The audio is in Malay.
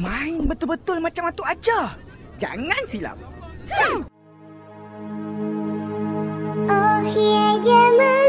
Main betul-betul macam Atuk aja, Jangan silap. Hmm. Oh, hiya jemaah.